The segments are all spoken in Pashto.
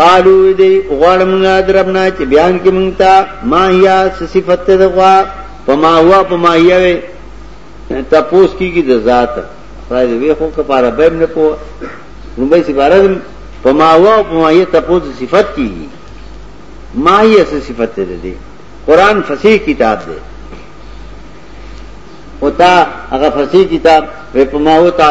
قالو دی غوړ مونږه دربنا چې بیان کې مونږ ته ما یا صفت ته دغوا پما هوا پما یا وي تپوس کیږي د ذات خدای دې وي خو کفاره به نه پو نو به سي بارز پما هوا پما یا تپوس صفت کیږي ما یا صفت ته دې قران فصیح کتاب دی او تا هغه فصیح کتاب په ما هوا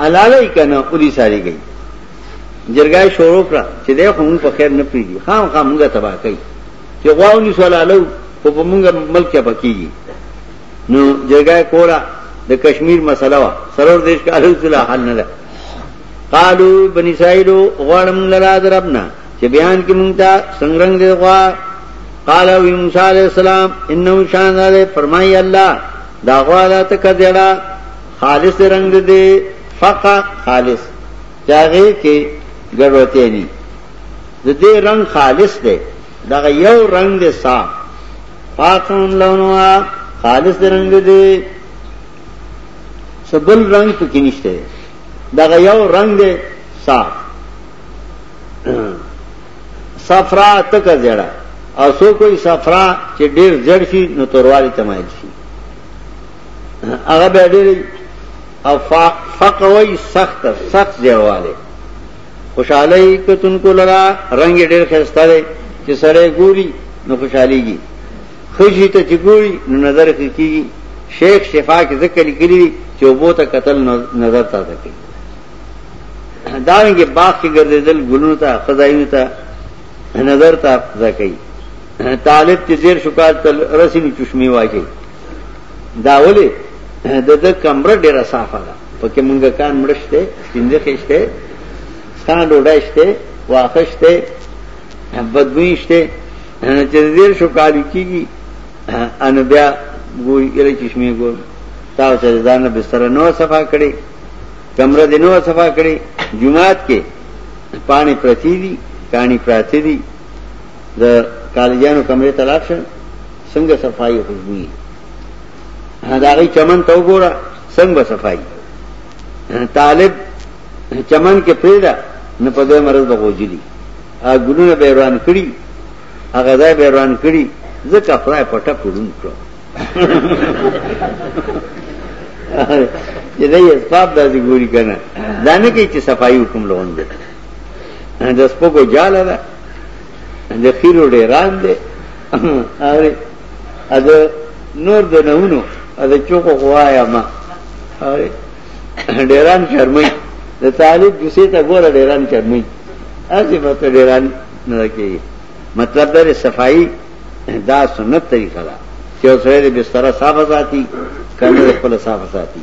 حلالای کنه اولی ساری گئی جرګای شروع کړه چې دې خو موږ په خیر نه پیږي خام خام موږ تباہ کړي چې غواونی سوالالو خو په موږ ملک کې پکېږي نو جرګای کولا د کشمیر مسله وا سرور دیش کا حل صلاح حل نه ده قالو بنی اسرائیل غړم لرا دربنا چې بیان کې مونږ ته څنګه دې غوا قال او موسی علیہ السلام انه شان دې فرمای الله دا غوا لا تکذرا خالص رنگ دے فقا خالص چاغے کے گڑوتے نی دے رنگ خالص دے دغه یو رنگ دے صاف پاکون لونوا خالص رنگ دے سبل رنگ پکې نشته دغه یو رنگ دے صاف صفرا تک زیړه او سو کوئی صفرا چې ډیر زړ شي نو توروالی تمایل شي هغه به ډېری او فقر وای سخت سخت زیړواله خوشحالي کتون کو لرا رنگ ډېر خسته دی چې سره ګوري نو خوشحاليږي خجی ته چې ګوري نو نظر کیږي شیخ شفا کې ذکر لري چې وبو ته قتل نظر تا کوي داوینګه باغ کې ګرځیدل ګلونو ته خدایونو ته نظر ته ځکې طالب چې زیر شو کال تل رسی نو چشمی واجی دا ولی د د کمره ډیره صافه ده پکې مونږه کان مړشته څنګه خېشته ستان ډوډایشته واخشته بدوینشته چې زیر شو کال کیږي ان بیا ګوي اله چشمی ګور تاسو چې ځان بستر نو صفا کړي کمره دې نو صفا کړي جمعات کې پانی پرتی دي کانی پراتی دي د کالجانو کمرې ته لاړ شئ څنګه صفائی خوشبوئی دا غي چمن ته وګوره څنګه صفائی طالب چمن کې پیدا نه په دې مرز بغوجلی ا ګلونه به روان کړی هغه ځای به روان کړی ځکه خدای پټه پړون کړو چې دې اسباب داسې ګوري کنه دا نه کوي چې صفائی حکم لوند د سپګو جاله ده د خیرو ډیران دی اره د نور د نهونو د چوکو غوایا ما اره ډیران شرمای د طالب دوسه ته ګوره ډیران شرمای اسی په ډیران نه کیږي مطلب دا صفائی دا سنت طریقه ده چې اوسره د بستر صاف ساتي کنه خپل صاف ساتي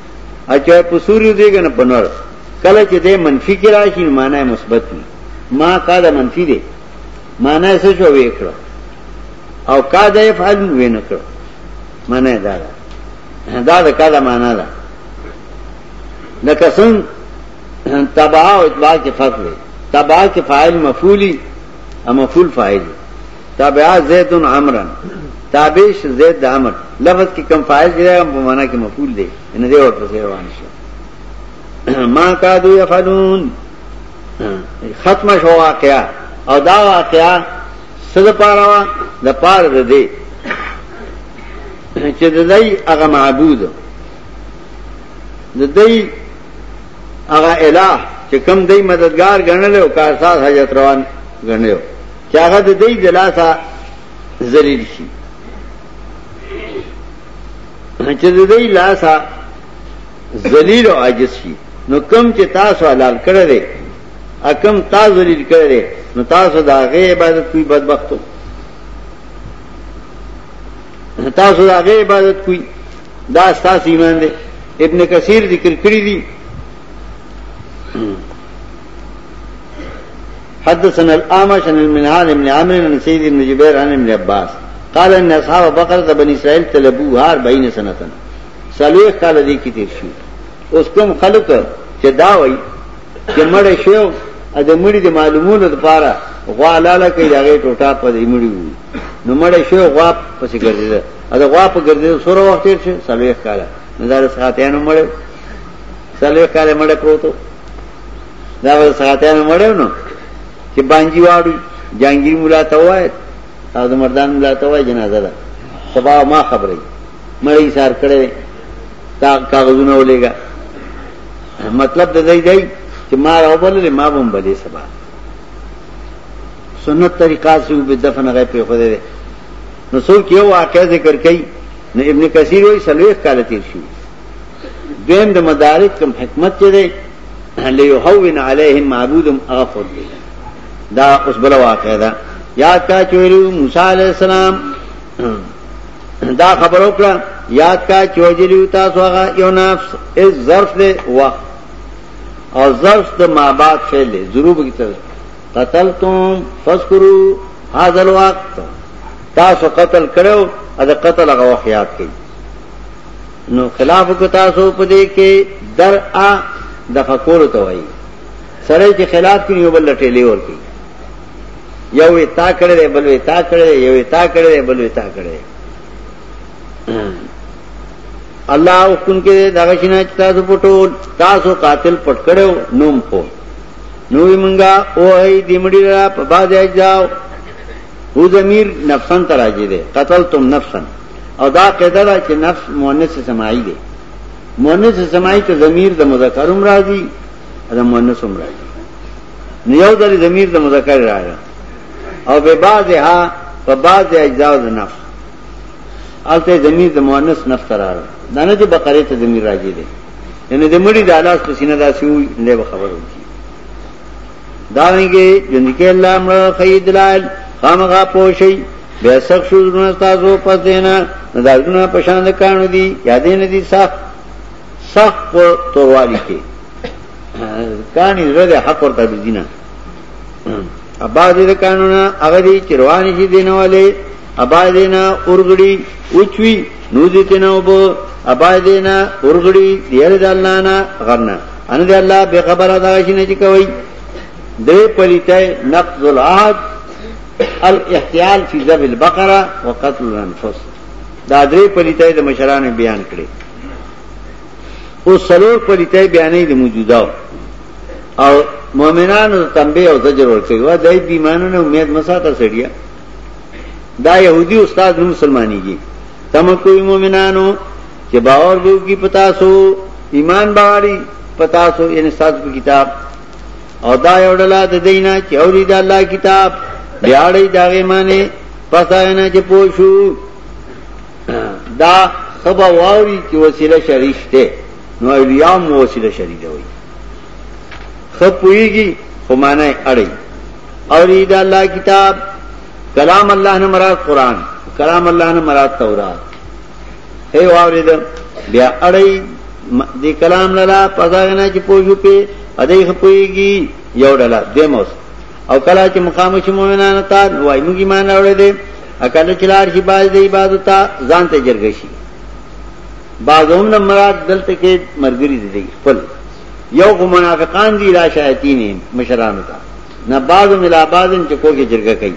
اچھا په سوري دی کنه په نور کله چې د منفي کې راشي معنی مثبت وي ما قاعده منفي دی معنی څه شو وکړه او قاعده يفعل وینه کړ معنی دا ده دا د قاعده معنی ده لکه څنګه تبع او اتباع کې فرق دی تبع کې فاعل مفعولی او مفعول فاعل دی تابعا زید عمرا تابعش زید د امر لفظ کې کم فاعل دی هم په معنا کې مفعول دی ان دې ورته ځای روان شو ما کادو یفعلون ختم شو واقعا او دا واقعا صد پاره وا د پاره ده دی چې د دې هغه معبود د دې هغه الہ چې کم دې مددگار غنل او کارساز حاجت روان غنل چې هغه د دې د لاسه ذلیل شي چې د دې لاسه ذلیل او عاجز شي نو کم چې تاسو حلال کړی دی اکم تاسو ذلیل کړی دی نو تاسو دا غي عبادت کوي بدبختو تاسو دا غي عبادت کوي دا تاسو ایمان دی ابن کثیر ذکر کړی دی حدثنا الأعمش عن المنهال بن عمرو عن سيد بن جبير عن ابن عباس قال ان اصحاب بقرة بني اسرائيل طلبوها 40 سنه سلوخ کال دې کې تیر شو اوس کوم خلک چې دا وایي چې مړ شو ا د مړي د معلومولو لپاره غوا لاله کوي هغه ټوټه په دې مړي وو نو مړ شو غوا پسې ګرځیدل ا د غوا په ګرځیدل سره وخت تیر شو سلوخ کال نظر ساتيانو مړ سلوخ کال مړ پروتو دا به ساتیان مړو نو چې بانجی واړی جانګیر مولا ته وای او د مردان مولا ته وای جنازه ده سبا ما خبرې مړی سار کړي تا کاغذونه ولېګا مطلب د دې دی چې ما راوبللې ما بم بلې سبا سنت طریقہ سے به دفن غې په خوده ده نو څوک یو واقعې ذکر کړي نو ابن کثیر وایي سلوخ کال تیر شو دویم د مدارک کم حکمت چې دی لیحوین علیهم معبودم اغفر دی دا اوس بل واقع ده یاد کا چویلو موسی علی السلام دا خبر وکړه یاد کا چوجلیو تاسو هغه یو نفس از ظرف دی وخت او ظرف د ما بعد فعل دی ضرور بکتر قتلتم فذكروا هذا الوقت تاسو قتل کړو دا قتل هغه وخت یاد کړئ نو خلاف کو تاسو په دې کې در ا د فقور ته وایي سره چې خلاف کې یو بل ټیلې ورکی یو وی تا کړې بل وی تا کړې یو وی تا کړې بل وی تا کړې الله حکم کې دغه شنه چې تاسو پټول تاسو قاتل پټ کړو نوم په نوې مونږه او هي دیمړي را په باز ځاو او ضمیر نفسن تراجی ده قتلتم نفسن او دا قاعده ده چې نفس مؤنث سماعي دی مؤنث سماعي ته ضمیر د مذکر هم راځي د مؤنث هم راځي نو یو ځل ضمیر د مذکر راځي او به بعضها په بعض اجزاء د نفس الته ضمیر د مؤنث نفس راځي دا نه چې بقره ته ضمیر راځي دی یعنی د مړي د الاس په سینه داسې وي له خبرو داوینګي جنکه الله مړ خید لال خامغه پوشي بیا سخت شو زړه تاسو پس دینا دا زړه په شان د کانو دي یادې نه دي سخت سخت په توروالي کې کانی زړه حق ورته دینه ابا دې قانون هغه دي چې روان شي دینواله ابا دې نه اورګړي اوچوي نو دې ته نه وب ابا دې نه اورګړي دې د الله نه غرنه ان دی الله به خبره دا شي نه کوي دوی پلیتای نقض العهد الاحتیال فی ذب البقره وقتل الانفس دا درې پلیتای د مشرانو بیان کړي او سلور پلیتای بیانې د موجوده او مؤمنانو تنبیه او زجر ورکړي وا دای بیمانو نه امید مساته سړیا دا يهودي استاد نو مسلمانېږي تم کوئی مؤمنانو چې باور دو کی پتا سو ایمان باوري پتا سو ان سات په کتاب او دا یو ډلا د دینه چې اوري د الله کتاب بیاړی داغه معنی پتا نه چې پوښو دا خبا واوري چې وسیله شریشته نو اولیاء مو وسیله شریک وي خپويږي خو معنی اړي اوري د الله کتاب کلام الله نه مراد قران کلام الله نه مراد تورات اے واورید بیا اړی دی کلام لرا پزاغنا چې پوجو په ادې خپويږي یو ډلا دیموس او کلا چې مقام شي مؤمنان ته وای موږ ایمان اورې دي اکل چې لار شي باز دی عبادت ته ځان ته جرګه شي بعضوم نه مراد دلته کې مرګري دي خپل یو غو منافقان دي لا شایتین مشران ته نه بعضو ملا بعضن چې کوګه جرګه کوي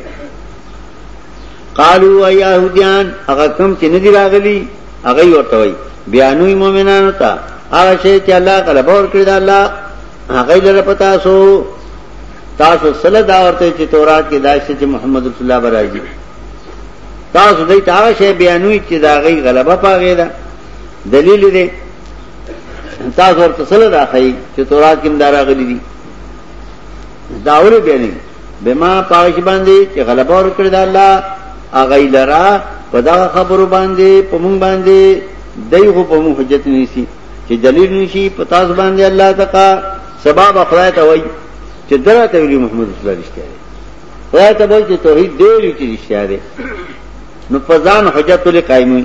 قالو ای یهودیان هغه کم چې ندی راغلی هغه ورته وای بیانوی مؤمنانو ته هغه شی چې الله غلبه ورکړی دا الله هغه لره پتا سو تاسو سره دا ورته چې تورات کې دا چې محمد رسول الله برایي تاسو دې ته هغه شی بیانوی چې دا غي غلبه پاغې ده دلیل دې تاسو ورته سره دا خی چې تورات کې مدارا غلي دي داوره بیانې بما پاش باندې چې غلبه ور کړی دا الله اغه لرا په دا خبرو باندې په مونږ باندې دایغه په مونږ حجت نشي چې دلیل نشي په تاسو باندې الله تقا سبب خدای ته وای چې درته ویلی محمد رسول الله رښتیا دی خدای ته وای چې توحید دی چې رښتیا دی نو په ځان حجت لري قائمون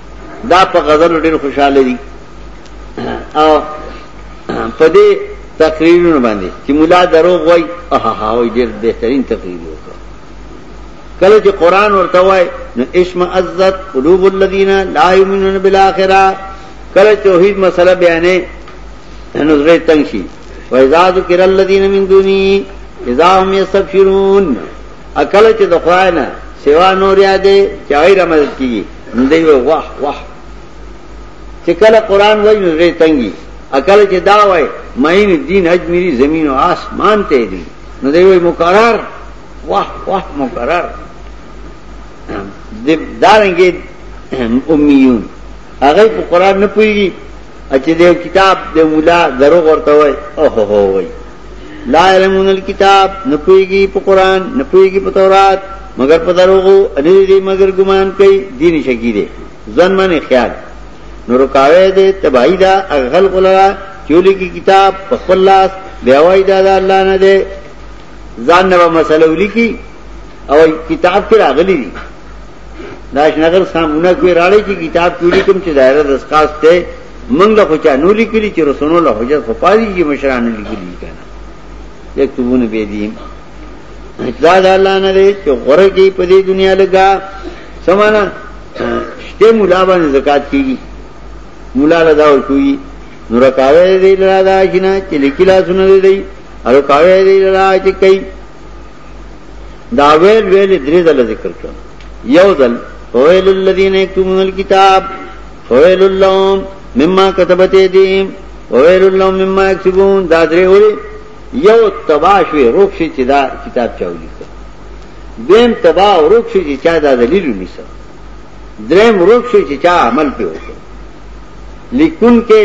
دا په غزل ډېر خوشاله دي او په دې تقریرونه باندې چې مولا دروغ وای اها ها وای ډېر بهترین تقریر وکړ کله چې قران ورته وای نو اسم عزت قلوب الذين لا يؤمنون بالاخره کله توحید مسله بیانې نو زړه تنگ شي وایذا ذکر الذين من دوني اذا هم يستبشرون اکل چې د خوانه سوا نور یادې چا غیر مدد کیږي نو دی وی واه واه چې کله قران وایي نو زړه تنګي اکل چې دا وای مین دین اجمیری زمین او آسمان ته دی نو دی وی مقرر واه واه مقرر د دارنګي امیون هغه په قران نه پويږي چې د کتاب د مولا دروغ ورته وای او هو هو وای لا علمون الكتاب نپویږي په قران نپویږي په تورات مگر په دروغو ان دې مگر ګمان کوي دین شکی دي ځن باندې خیال نو رکاوه دې تبعی دا اغل غلا چولی کی کتاب په خپل لاس بیا وای دا الله نه دې ځان نو مسله ولیکي او کتاب کې راغلي دي داش نگر سامونه کوي راړي چې کتاب چوری کوم چې دایره د اسقاس ته منګ له خوچا نو لیکلی چې رسونو له حجت خو پالی چې مشران لیکلی کنه یكتبون بيديهم دا د الله نه دی چې غره کې په دې دنیا لګا سمانا شته مولا باندې زکات کیږي مولا له دا ورکوي نو رکاوي دې لرا دا جنا چې لیکلا سن دې دی او رکاوي دې لرا چې کوي دا ویل ویل درې ځله ذکر کړ یو ځل ویل الذين يكتمون الكتاب فویل اللهم مما كتبت ايديهم وويل اللهم مما يكسبون دا درې وړي یو تباشوي روښي چې دا کتاب چاولي دیم تبا او روښي چې چا دا دلیل ونیسه دریم روښي چې چا عمل په وکړ لیکون کې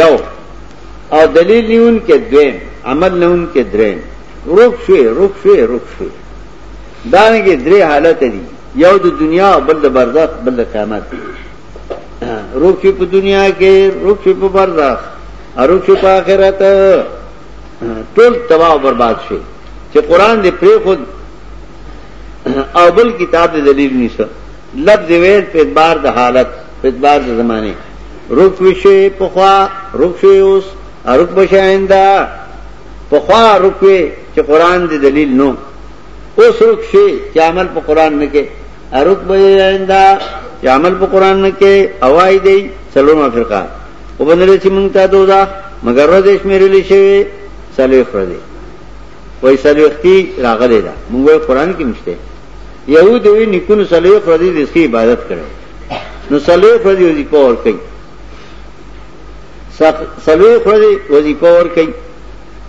یو او دلیل نیون کې دویم عمل نیون کې دریم روښي روښي روښي دارنګه درې حالت دي یو د دنیا بل د برزخ بل د قیامت روح چې په دنیا کې روح چې په برزخ روح چې په آخرت ټول تباہ او برباد شي چې قران دې پرې خود او بل کتاب دې دلیل نشته لفظ ویل په اعتبار د حالت په اعتبار د زمانه روح وشي په خوا روح شي اوس روح بشي آینده پخوا رکوې چې قران دې دلیل نو اوس رک شي چې عمل په قران نه کې ارک به آینده چې عمل په قران نه کې اوای دی څلورم افریقا او بندره چې مونږ ته دوزا مگر ورځ شمیرل شي څلوي خره دي وای څلوختي راغلي دا مونږ قران کې مشته یهود وی نکونو څلوي خره دي د عبادت کړو نو څلوي خره دي پور کوي سلوی خردی وظیفه ور کئی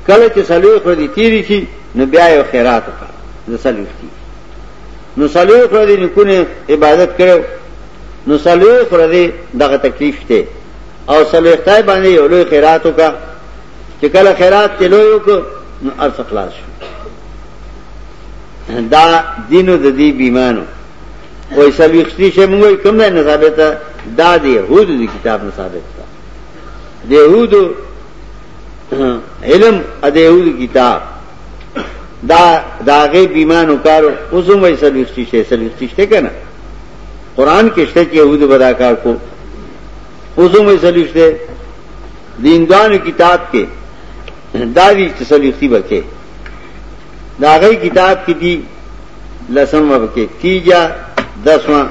کله چې سلوی خردی تیری شي نو بیا یو خیرات وکړه د سلوی خردی نو سلوی خردی نکونه عبادت کړو نو سلوی خردی دغه تکلیف ته او سلوی خدای باندې یو لوی خیرات وکړه چې کله خیرات کې لوی وکړو نو ارث خلاص شو دا دینو د دې بیمانو وای سب یختی شه موږ وای کوم نه ثابت دا دی يهود دی کتاب نه ثابت دا دی يهود علم ا دی يهود کتاب دا داغه بیمانو کارو اوسم وای سب یختی شه سب یختی شه کنه قران کې شته چې يهود بدا کار کو اوسم وای سب یختی دیندان کتاب کې دا دی چې سب یختی بکې دا هغه کتاب کې دي لسم وبکه تیجا دسما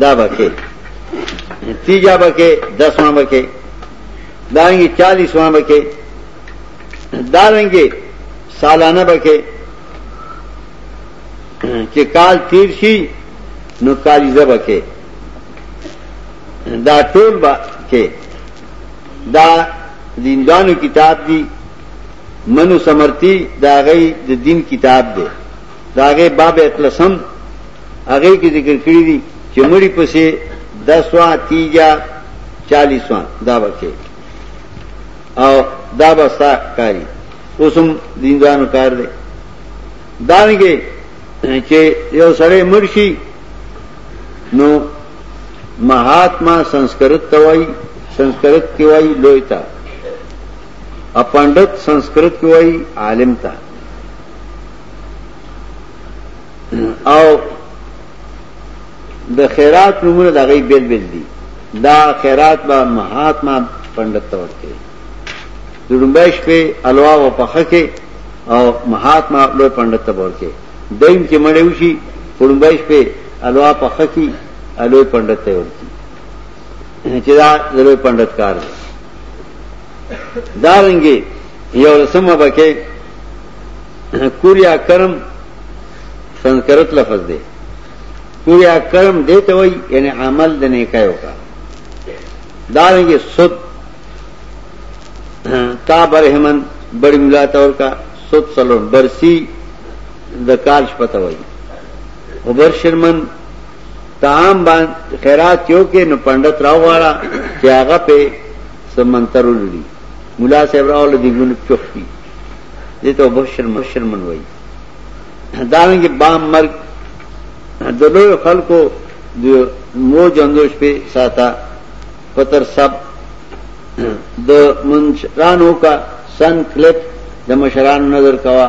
دا بکه تیجا بکه دسما بکه دانګي 40 وان بکه دارنګي سالانه بکه چې کال تیر شي نو کالی زبکه دا ټول با کې دا دیندانو کتاب دی منو سمرتی دا غي د دین کتاب دی دا غي باب اتلسم هغه کې ذکر کړی دي چې مړی پسې 10 وا 30 40 وا دا وکي او دا بستا کاری اوسم دیندانو کار دی دانګي چې یو سره مرشي نو مهاتما سنسکرت توای سنسکرت کې وای لوی تا اپانډت سنسکرت کې وایي عالم ته او د خیرات نمونه دغه بیل بیل دي دا خیرات به مهاتما پندت ته ورکړي د لومبای شپې الوا او پخه کې او مهاتما لوی پندت ته ورکړي دیم کې مړ وشي لومبای شپې الوا پخه کې الوی پندت ته ورکړي چې دا د لوی پندت کار دی دا رنګي یو لسمه بکې کوریا کرم سنسکرت لفظ دی کوریا کرم دی ته وای یعنی عمل د نه کایو کا دا رنګي سود تا برهمن بڑی ملا تور کا سود سلو برسی د کال شپته وای وبر شرمن طعام باندې خیرات یو کې نو پندت راو غواړه چې هغه په سمنترو لري مولا صاحب راو لدی ګون چوخي دې ته بشر مشر من وای دا رنګ بام مرګ د لوی خلکو د مو جندوش په ساته پتر سب د منشرانو کا سن کلپ د مشران نظر کوا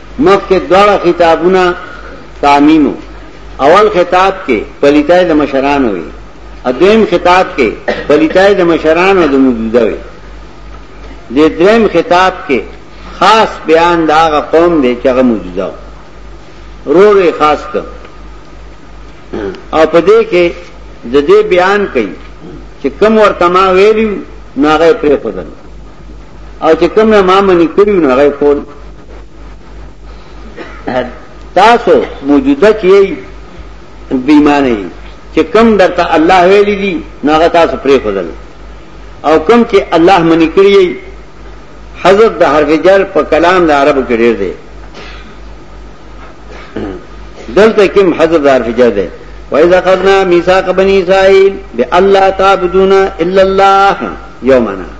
مخ کې دواړه خطابونه تعمیمو اول خطاب کې پلیتای د مشرانو وي ادم خطاب کې پلیتای د مشرانو د موجوده وي د دریم خطاب کې خاص بیان دا هغه قوم دی چې هغه موجوده و رورې خاص کړ او په دې کې د دې بیان کوي چې کم ورته ما ویلی ناغه پرې خدل او چې کوم نه ما منی کړی نو هغه کول تاسو موجوده چې بیمانه چې کم درته الله ویلی دي نو هغه تاسو پرې خدل او کم چې الله منی کړی حضرت د حرف جر په کلام د عربو کې ډېر دی دلته کوم حضرت د حرف جر دی وَإِذَا قَدْنَا مِيثَاقَ بَنِي إِسْرَائِيلَ بِأَلَّا تَعْبُدُونَ إِلَّا اللَّهَ يَوْمَنَا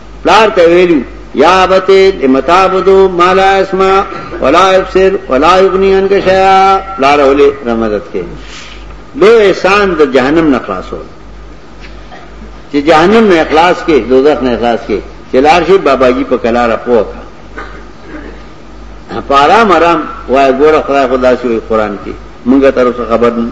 پلار ته ویلو یا ابته لمتابدو مالا اسما ولا ابصر ولا یغنی عنک شیئا پلار ولې رمضان کې لو احسان د جهنم نه خلاصو چې جهنم نه اخلاص کې دوزخ نه اخلاص کې چلار شي بابا جی په کلا را پوکا پارا مرام وای ګوره خدای خدا شوی قران کې مونږه تر اوسه خبر نه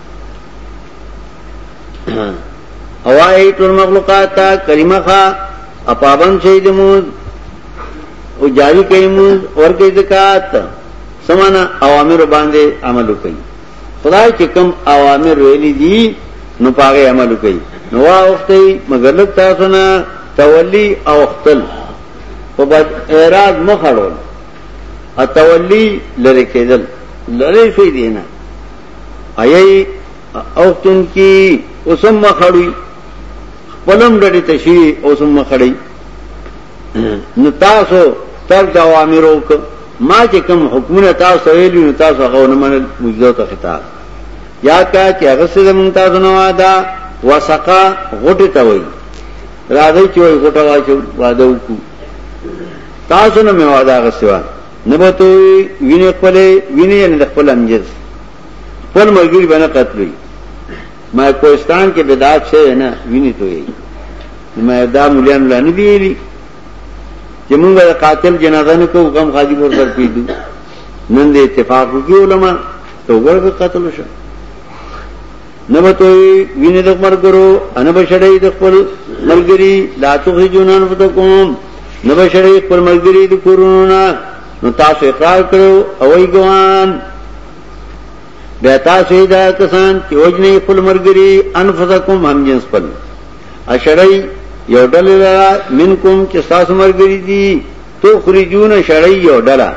اوای ټول مخلوقات تا کلمه خا اپابن شي د موز او جاری کوي موز اور کوي زکات سمانا اوامر باندې عمل کوي خدای چې کوم اوامر ویلي دي نو پاره عمل کوي نو واختي مگر لږ تاسو نه تولی او خپل په بعد اعراض مخړول اتولی لری کېدل لری شي دینه ایي اوختن کی اوسم مخړوي خپلم ډډې ته شي اوسم مخړی نو تاسو تر د اوامرو ک ما چې کوم حکمونه تاسو ویلو نو تاسو هغه نه منل مجدو ته خطاب یا کا چې هغه څه زمون تاسو نه واده وسقا غټه ته وای راځي چې وای غټه واچو واده وکړو تاسو نه مې واده غسوا نه به ته وي وینې خپلې وینې یعنی د خپل همجنس خپل ملګري به نه قتلوي ما کوهستان کې بدعت شوی نه وینې تویي نو ما دا مولیان لا نه دی ویلي چې موږ د قاتل جنازه نه کوو غم خادي ور سر پیدو نن دې اتفاق وکړي علما ته ورغه قتل شو نه به توی وینې د مرګرو ان به شړې د خپل ملګری لا توخی جنان پته کوم نه به شړې خپل ملګری د کورونو نه نو تاسو اقرار کړو او ای ګوان بیا تاسو دا کسان چې وجنې خپل مرګري انفسکم هم جنس پل اشړی یو ډل لرا منکم چې تاسو مرګري دي تو خرجون شړی یو ډلا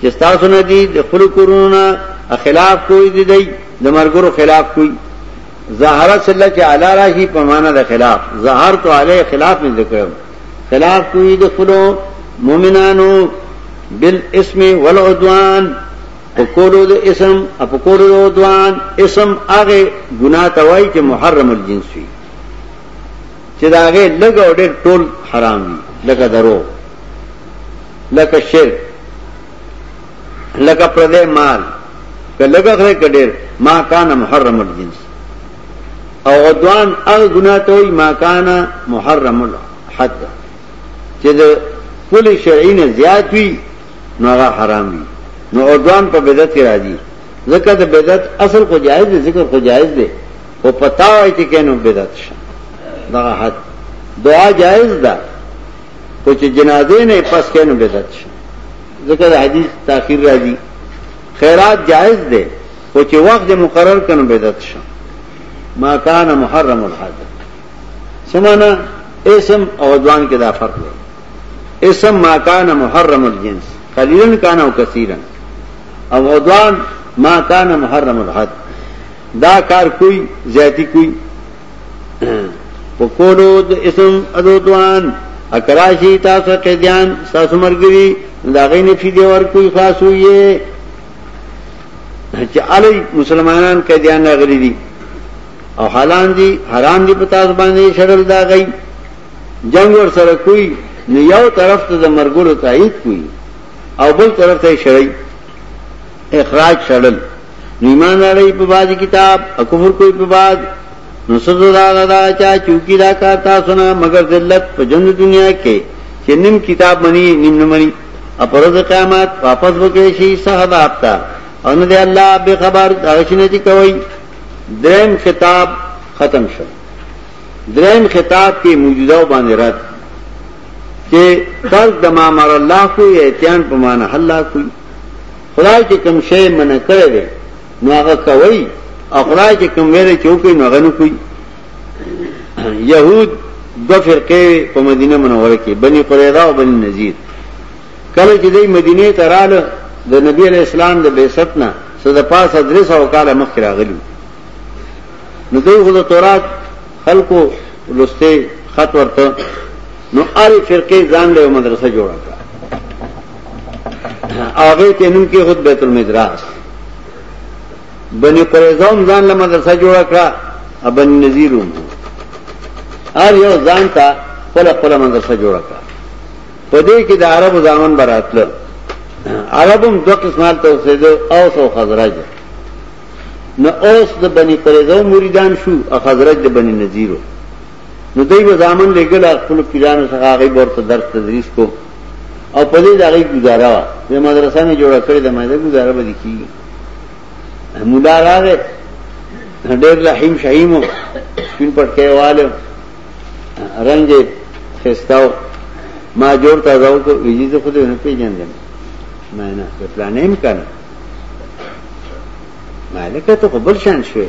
چې تاسو نه دي د خپل کورونه خلاف کوی دي دی د مرګرو خلاف کوی ظاهر سره چې اعلی راشي په معنا د خلاف ظاهر تو علی خلاف نه ذکر خلاف کوی د خپل مؤمنانو بالاسم والعدوان په کولو د اسم په کولو د عدوان اسم هغه ګناه توای چې محرم الجنس وي چې دا هغه لګ او ډېر ټول حرام دي لکه درو لکه شرک لکه پردې مال کلګه غره کډیر ما کان محرم الجنس او عدوان هغه ګناه ته وي ما کان محرم الحد چې د کل شرعي نه زیات وي نو هغه حرام وي نو عدوان په بدعت کې راځي ځکه د بدعت اصل کو جایز دی ذکر کو جایز دی او پتا وای چې کینو بدعت شه دا حد دعا جائز ده خو چې جنازې نه پس کینو بدعت شه ځکه د حدیث تاخير راځي خیرات جائز ده خو چې وخت مقرر کنو بدعت شه ما کان محرم الحاضر سمانا اسم او ادوان کې دا فرق دی اسم ما کان محرم الجنس قلیلا کان او کثیرا او ادوان ما کان محرم الحد دا کار کوئی زیاتی کوئی پکولو د اسم ادوتوان اکراشی تاسو قیدیان تاسو مرګری دا غی نفی دی ور کوئی خاص ہوئی چې علی مسلمانان قیدیان غری دي او حالان دي حرام دي په تاسو باندې شرل دا غي جنگ ور سره کوئی نو یو طرف ته د مرګولو تایید کوئی او بل طرف ته شرعي اخراج شړل نو ایمان راړی په باج کتاب او کفر کوئی په باج نو سزا دا دا چا چوکی دا کار تاسو نه مگر ذلت په جن دنیا کې چې نیم کتاب منی نیم نه منی اپرز قیامت واپس وکړي شي صاحب آپتا او نه دی الله به خبر داشنه چې کوي دریم خطاب ختم شو دریم خطاب کې موجوده باندې رات چې فرض د ما مر الله کو اعتیان په معنا الله کوي خدای چې کوم شی منع کړی دی نو هغه کوي او خدای چې کوم ویل چې وکړي نو هغه نه کوي يهود دو فرقه په مدینه منوره کې بني قریظه او بني نذیر کله چې دوی مدینه ته رااله د نبی علی اسلام د بعثت نه صد پاس ادرس او کاله مخ راغلی نو دوی خو د تورات خلکو لسته خط ورته نو اری فرقه ځان له مدرسه جوړه هغه ته نوم کې خود بیت المدراس بني قریظه هم ځان له مدرسه جوړ کړه ابن نذیر هم هر یو ځان ته خپل خپل مدرسه جوړ کړه په دې کې د عربو ځامن براتل عربم دو قسمه ته اوسېدو اوس او خزرج نو اوس د بني قریظه مریدان شو او خزرج د بني نذیرو نو دوی به ځامن لګل خپل پیرانو څخه هغه ورته درس تدریس کو او په دې دغه گزاره وا د مدرسې نه جوړه کړې د مده گزاره به کی مولا راغې ډېر لحیم شهیم سپین پټ کېواله رنگ خستاو ما جوړ تا زاو ته ویجی ته خو دې نه پیژندم ما نه په پلان هم کنه مالک ته خو بل شان شوی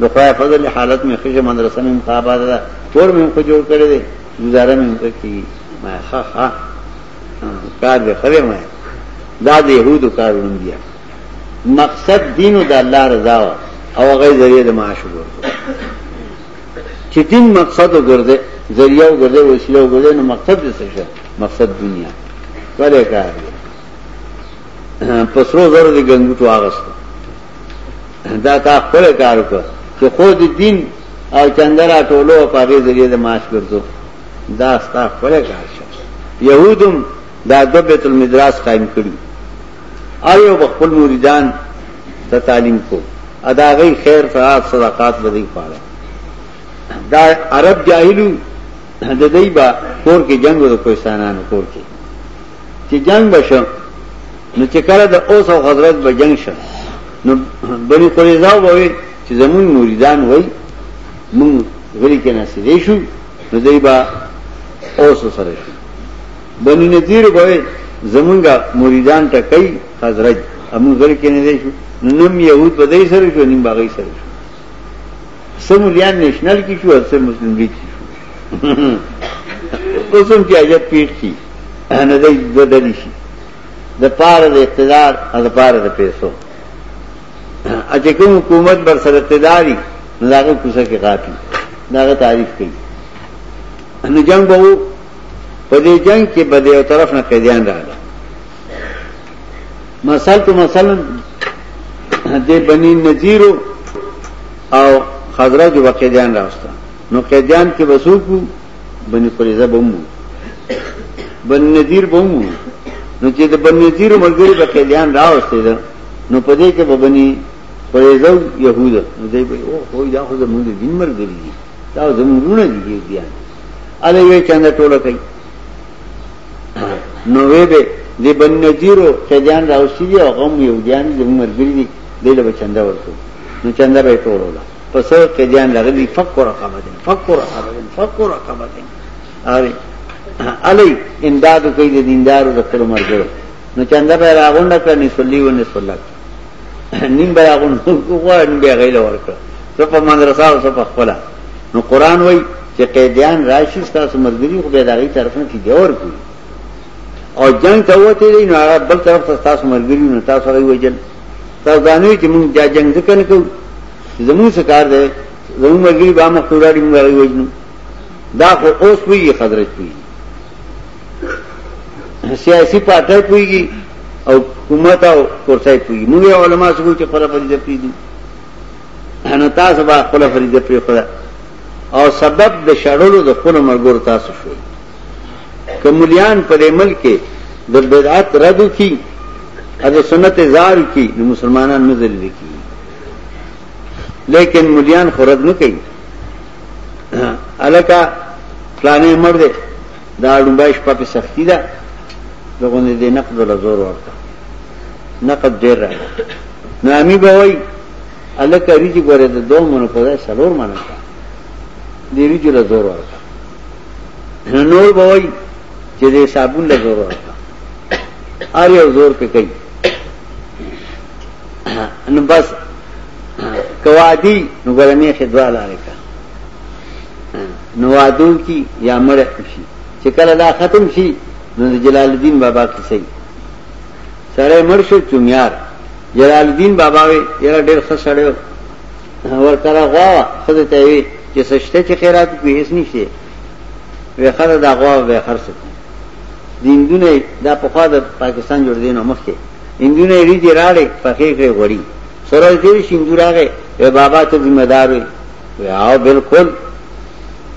د خدای فضل حالت می خشه مدرسه می مخابات ده کور می خو جوړ کړی دی گزاره می وکړي ما ها ها کار دې خره ما دا د يهودو کارونه دي مقصد دین او د الله رضا او غي ذریعہ د معاش ورته چې دین مقصد وګرځي ذریعہ وګرځي وسیله وګرځي نو مقصد دې څه مقصد دنیا ولې کار دی په سرو زرو دې ګنګوټو واغست دا تا خپل کار وکړ چې خو دې دین او چندرا ټولو په هغه ذریعہ د معاش ګرځو دا ستا خپل کار شه يهودم دا د بیت المدرس قائم کړی آیو خپل مریدان ته تعلیم کو ادا غي خیر ثواب صدقات بدی پاړه دا عرب جاهلو د دې با کور کې جنگ د کوهستانانو کور کې چې جنگ بشه نو چې کله د اوس او حضرت به جنگ شه نو بني قریظه ووي چې زمون مریدان وای مون غری کې نه سړي شو نو دای با اوس سره شو بني نذیر ووي زمونږه مریدان ته کوي حضرت امون غری کې نه شو نو نم يهود په دای سره شو نیم باغی سره شو څه مليان نېشنل کې شو څه مسلم لیګ کې شو اوس هم چې حاجت پیښ شي نه دی دوه ډلې شي د پاره د اقتدار او د پاره د پیسو اته کوم حکومت بر سره اقتداري نو هغه کوڅه کې غاپي داغه تعریف کوي نو جنگ به په دې جنگ کې به د یو طرف نه قیدیان راغله مثال تو مثلا دے بنی نذیر او خضرہ جو بقیدیان راوستا نو قیدیان کے بسو کو بنی قریضہ بمو بنی نذیر بمو نو چې د بنی نذیر ملګری به قیدیان راوستي ده نو په دې کې به بنی قریظه يهود نو دې به او خو یا خو زموږ دین ملګری دي دا زموږونه دي دي اله یې چانه ټوله کوي نو وی به دی بن نذیرو قیدیان راوسی دی او غم یهودیان دی زموږ ملګری دی دی له چنده ورکو نو چنده به ټولوله پس قیدیان لغلی فک رقبه دین فک رقبه دین فک رقبه دین اره علی امداد کوي د دیندارو د خپل مرګرو نو چنده به راغونډه کړنی صلی و نه صلی نیم به هغه نور کو غواړي نیم به هغه له ورکړه ته په مدرسه او ته په خپل نو قران وای چې قیدیان راشي تاسو ملګری خو به دغه طرف نه کیږي اور کوي او جنگ ته وته دی نو هغه بل طرف ته تاسو ملګری نو تاسو هغه وجل تاسو دانوي چې موږ دا جنگ ځکه نه کوو زموږ څه کار دی زموږ ملګری به مخ توراړي موږ هغه وجنو دا خو اوس وی خضرت وی سیاسي پارټۍ پويږي او حکومت او کورسای پويږي موږ علما څنګه چې خپل فریضه پریدو انا تاسو به خپل فریضه پری خدا او سبب د شړلو د خپل مرګور تاسو شوي کوملیان په دې ملک د بدعت رد کی او د سنت زار کی نو مسلمانان نه ذلیل کی لیکن مليان خرد نه کوي الکه فلانه مړ دی دا ډومبای شپه په سختی ده دغه نه دې نقد له زور ورته نقد ډیر راځي نو امي به وای الله کوي چې ګوره د دوه مونږ په ځای سلور مونږ دې ریجو له زور ورته نور به وای چې دې صابون له زور ورته ار یو زور په کوي نو بس کوادی نو ګرمه خدوا لاره نوادو کی یا مړ شي چې کله دا ختم شي نو جلال الدین بابا کی صحیح سره مړ شو چمیار جلال الدین بابا وی یره ډیر خسړیو ورکره غوا خدای ته وی چې سشته چې خیرات کوي هیڅ نشته وی خدای دا غوا به خرڅ دیندونه دا په خوا د پاکستان جوړ دین مخکې اندونه ریږي راړې پخې کړې غوړي سره دې شیندو راغې وی بابا ته ذمہ دار وي او بالکل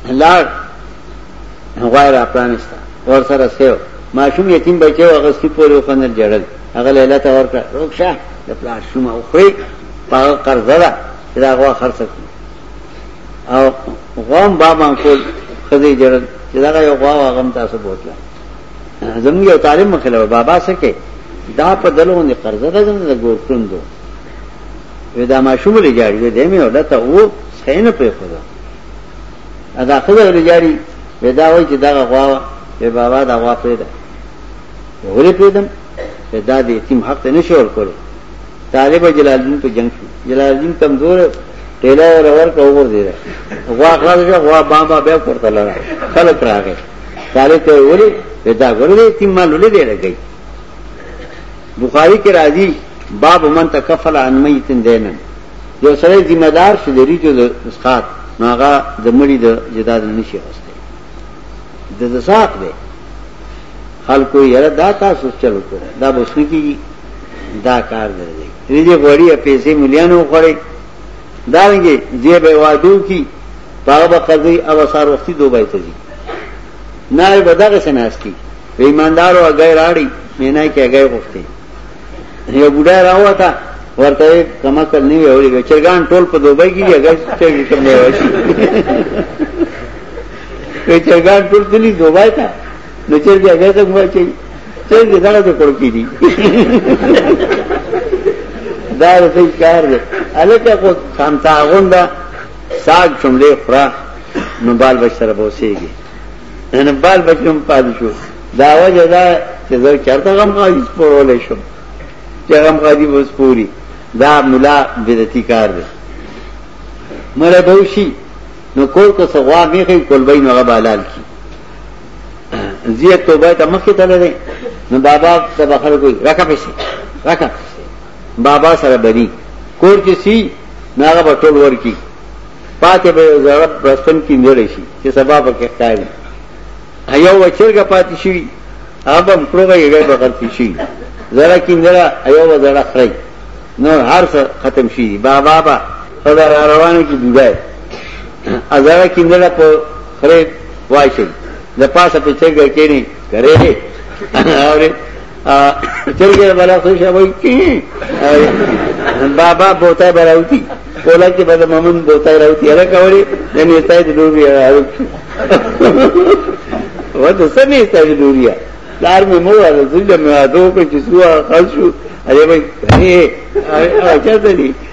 لاړ غوای را پرانستا ور سره سیو ماشوم یتیم بچو هغه سپی پورې وخندل جړل هغه لیلا ته ورکړه روښه د پلار شومه او خوري پاغه قرضه ده چې دا غوا خرڅ کړي او غوام بابا کول خدای جړل چې دا یو غوا غم تاسو بوتله زموږ یو طالب مخله بابا سکه دا په دلونه قرضه ده زموږ د ګورکوندو وی دا ماشوم ولې جاړي وی دې مې ولته وو خینه پرې خو دا ادا خدای ولې جاړي وی دا وای چې دا غوا وی بابا دا غوا پرې ده ولې پرې دم وی دا دې تیم حق نه شور کول طالب جلال الدین په جنگ شو جلال الدین کمزور ټیلا ور ور کو ور دی غوا خلاص شو غوا بابا به پورته لاره خلک راغی طالب ته ولې وی دا ګورې تیم مال ولې دی لګی بخاری کې راځي باب من تکفل عن میت دینا یو سره ذمہ دار شې د ریجو د اسقاط ناغه د مړي د جداد نشي غسته د زساق دی خلکو یره دا تاسو چلو کو دا بوسنه کیږي دا کار دی ریجه غوړی پیسې مليانو غوړی دا رنګي دی به وادو کی پاغه قضې او سار وختي دوبای ته دي نه به دغه سناستی ایماندارو هګۍ راړي مینای کې هګۍ غوښتي یو بډای راوته ورته کما کل نه ویولې چرګان ټول په دوبۍ کې هګۍ ته کوم نه وایي وی چرګان ټول دلی دوبای تا نو چرګ هغه ته کوی چي چرګ دغه ته کول کیدی دا څه کار دی الکه کو سانتا غوندا ساګ چمړې خورا نو بال بچ سره بوسېږي ان بال بچم پاتې شو دا وجه دا چې زه چرته غم غاړي سپورولې شم چې غم غاړي وس پوری دا مولا بدعتي کار دی مړه به شي نو کول کو سغوا میخي کول بین هغه بالال کی زیه توبه ته مخ ته لري نو بابا ته بخر کوئی راکا پیسې راکا بابا سره بری کور کې سی ناغه په ټول ورکی پاتې به یو زړه پرستون کې نیول شي چې سبا په کې ښکاري ایو وچرګه پاتې شي ابم کړوګه یې به غلطي شي زړه کې نیول ایو زړه خړی نو هر څه ختم شي بابا با خدا را روانه کې ډوډۍ ازړه کې نیول په خړې وای شي د پاسه په چرګه کې نه کرے اورې چرګه بلا خوش وای کی بابا بوتای براوتی کولا کې بده مامون بوتای راوتی هغه کوي یعنی تای د دوی هغه وته سمې تای د دوی دار مې مو راځي چې مې اته کو چې سوا خاص شو اے بھائی اے اچھا ته دي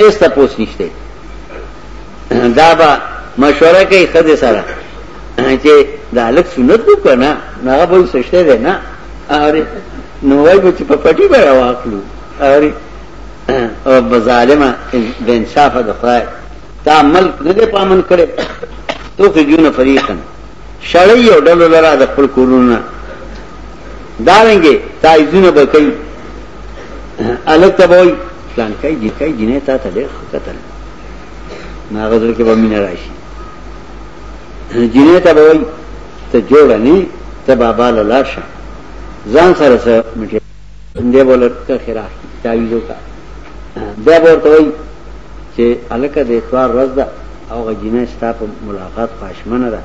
اس ته پوس نشته دا با مشوره کوي خدای سره چې دا لک سنت کو کنه هغه به سشته ده نه اره نو وای به چې په پټي به واخلو اره او بظالمه د انصاف د خدای تا ملک نه دې پامن کړي تو کې جون فریقن شړی یو ډلو لره د خپل کورونو نه دارنګې تایزونه به کوي الک ته به وایي پلان کوي جی کوي جنې تا ته ډېر ښه کتل نو هغه زړه کې به مینه راشي جنې ته به وایي ته جوړه نه ته بابا له لاړ شه ځان سره سره دی بوله کرخې راخي تعویزو کا بیا به ورته وایي چې هلکه د اتوار ورځ ده او هغه جینۍ ستا په ملاقات خواشمنه ده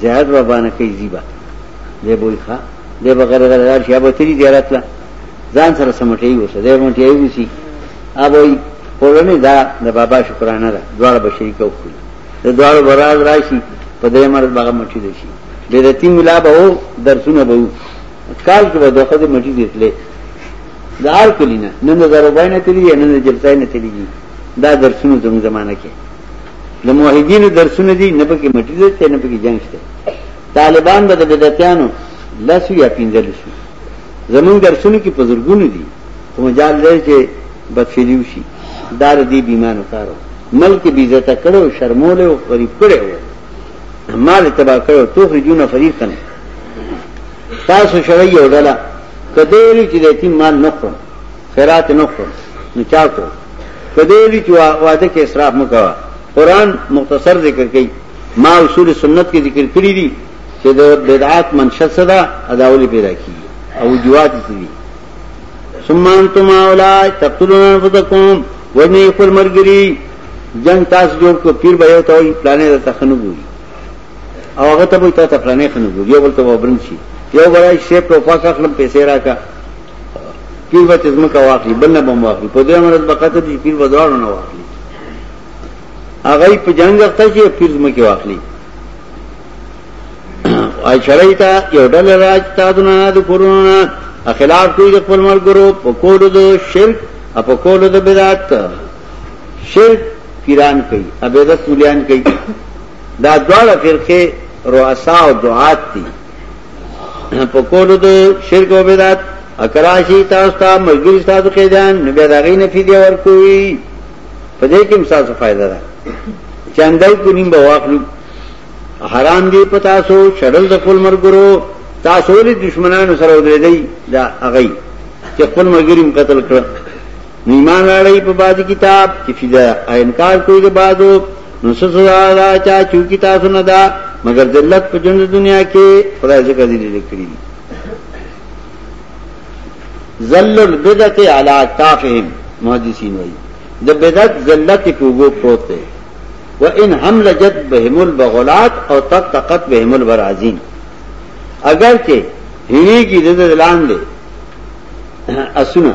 زیارت به بانه کوي ځي به دی به وایي ښه دی به غره غره لاړ شي یا به تلي زیارت له ځان سره سمټوي اوسه دی به مټیایي اوسي هغه به وایي کورنۍ دا د بابا شکرانه ده دواړه به شریکه وکړي د دواړو به راز راشي په درې مرض به هغه مټي دی شي بېرتي ملا به و درسونه به و کال کې به دغه د مټي دې تلې د هر کلی نه نن د زروبای نه تللی نن د جلتای نه تللی دا درسونه زموږ زمانہ کې د موحدین درسونه دي نه پکې مټي دې ته نه پکې جنگ شته طالبان به د بدعتانو لاسو یا پینځل شي زموږ درسونه کې بزرګونه دي خو مجال لري چې بدفعلی وشي دا د دې بیمانو کارو ملک بی عزت کړو شرمول او غریب کړو مال تبا کړو تو خرجون فریقن تاسو شوی یو ډله کدی ویلی چې د یتیم مال نه خورم خیرات نه خورم نو چا کو کدی ویلی چې واده کې اسراف مکوا قران مختصر ذکر کړي ما اصول سنت کې ذکر کړی دي چې د بدعات منشأ صدا اداول پیدا کیږي او جواد دي ثم انتم اولای تقتلون انفسکم ونی خپل مرګري جنگ تاسو جوړ کو پیر به یو ته پلانې ته خنګوي او هغه ته وي تاسو پلانې خنو ګوري یو بل ته وبرن شي یو برای شیپ ټوپک اخلم پیسې راکا پیر به تزم کا واخلي بل نه بم واخلي په دې امر د بقات دي پیر بازار نه واخلي هغه په جنگ اخته چې پیر زم کې واخلي او شړای تا یو ډل راج تا دنا د کورونا خلاف کوي د خپل مل ګرو په کولو د شرک او په کولو د بدعت شرک پیران کوي ابدت مليان کوي دا دواړه فرقه رؤسا او دعات دي په کولو د شرک او بدعت اکراشی تاسو ته ملګری تاسو کې ځان نو بیا دا غي نه فیدی ورکوي په دې کې تاسو فائدہ ده چاندای کو نیم بواخلو حرام دی په تاسو شړل د خپل مرګرو تاسو لري دشمنانو سره ودرې دی دا اغي چې خپل مرګریم قتل کړ نو ایمان راړی په باز کتاب چې فدا انکار کوي د بازو نو سزا را چا چو کتاب نه دا مگر ذلت په ژوند دنیا کې خدای ذکر دې لیکلي ذل البدعه علی اکتافهم محدثین وایي د بدعت ذلت په وګو پروت دی و ان هم لجت بهم البغلات او تک تقت بهم البرازین اگر چې هیږي د لاندې اسونه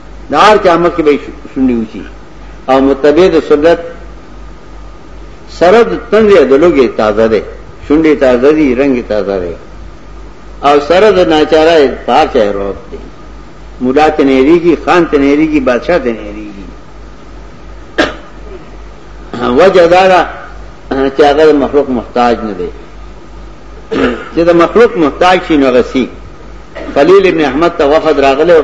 د هر چا مخ کې به شونډې وچی او متبع د سنت سره د تندې د لوګي تازه ده شونډې تازه دي رنگ تازه ده او سره د ناچاره پار چا روب دي مولا ته نهريږي خان ته نهريږي بادشاہ ته نهريږي وجه دا ده چې هغه مخلوق محتاج نه دی چې د مخلوق محتاج شي نو غسی خلیل ابن احمد ته وفد راغله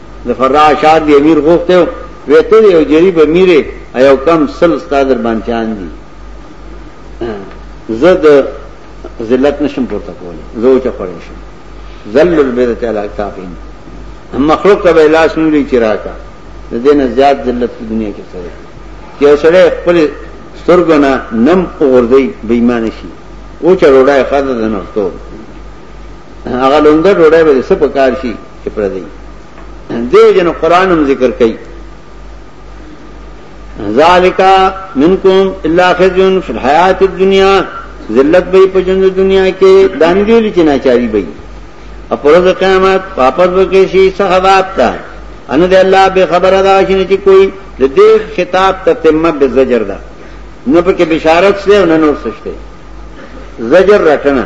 د فراه اشعار دی امیر غوښته یو ویته دی یو جریب امیره ایو کم سل استاد در بانچان دی زه د ذلت نشم پورته کولی زه وچه خوړی شم ذل البدعت علی اکتافین مخلوق ته به لاس نولی چې راکا د دې نه زیات ذلت په دنیا کې سره چې سره خپل سترګونه نم اوردی بېمان شي او چې روډای خاله ده نو ته هغه لوند روډای به څه پکار شي کې پردي دیو جن قران هم ذکر کوي ذالک منکم الا خزن فی الحیات الدنیا ذلت به په ژوند دنیا کې دانی دی لچ نه چاري به او پر ورځ قیامت واپس وکړي شي صحابات ته ان دې الله به خبره دا شي چې کوئی د دې خطاب ته تمه به زجر ده نو په کې بشارت سره نه نور سشته زجر رټنه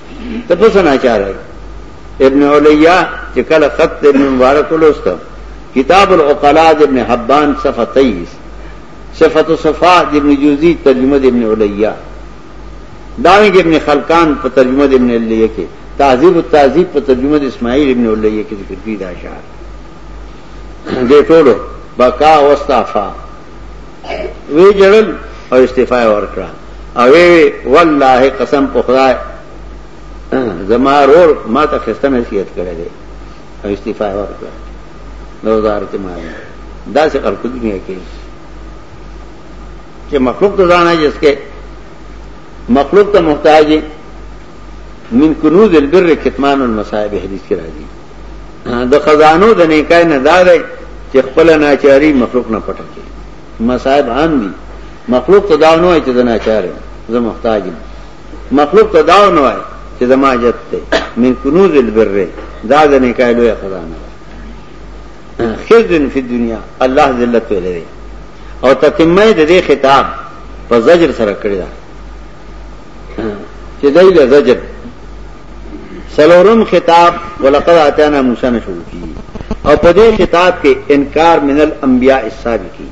ته په سنا چاره ابن علیا چې کله خط د ابن مبارک ولوست کتاب العقلاء ابن حبان صفحه 23 صفات الصفا د ابن جوزی ترجمه د ابن علیا داوی ابن خلقان په ترجمه د ابن علیا کې تعذیب التعذیب په ترجمه د اسماعیل ابن علیا کې ذکر دي دا شعر دې ټولو بقا واستعفا وی جړل او استعفا ورکړه او وی والله قسم په خدای زما رور ما ته خسته نصیحت کړی دی او استعفا ورکړه د وزارت مالیه دا څه خلق دنیا کې چې مخلوق ته ځان اجازه کې مخلوق ته محتاج من کنوز البر کتمان المصائب حدیث کې راځي د خزانو د نیکای نه دا دی چې خپل ناچاری مخلوق نه پټه کړي مصائب عام دي مخلوق ته دا نه وایي چې د ناچار یم زه محتاج یم مخلوق ته دا نه وایي چې د ماجت ته من کنوز البر دا د نیکای لوی خزانه خزن فی دنیا الله ذلت ولري او تتمه د دې خطاب په زجر سره کړی دا چې دای له زجر سلورم خطاب ولقد اتانا موسی نه شروع کی او په دې خطاب کې انکار من الانبیاء السابقین